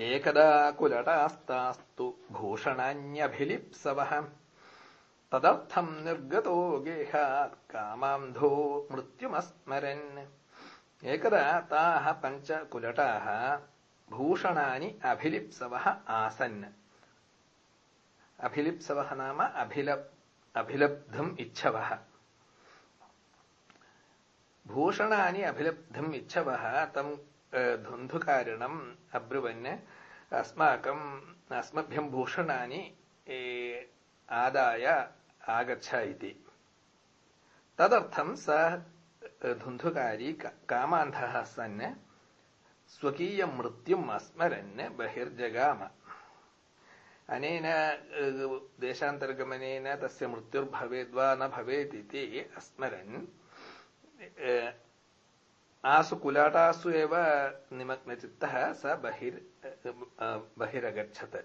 एकदा कुलटास्तास्तु भूषणान्यभिलिप्सवः। तदर्थम् निर्गतो गेहात् कामान्धो मृत्युमस्मरन्। एकदा ताः पञ्च कुलटाः भूषणानि अभिलिप्सवः आसन्। अभिलिप्सवः नाम अभिलप्, अभिलब्धुम् इच्छवः। भूषणानि अभिलब्धुम् इच्छवः, तम् धुन्धुकारिणम् अब्रुवन् अस्माकम् अस्मभ्यम् भूषणानि आदाय आगच्छ इति तदर्थम् सः धुन्धुकारी कामान्धः सन् स्वकीयमृत्युम् अस्मरन् बहिर्जगाम अनेन देशान्तर्गमनेन तस्य मृत्युर्भवेद्वा न भवेत् इति अस्मरन् आसु कुलाटासु एव निमग्नचित्तः स बहिर् बहिरगच्छत्।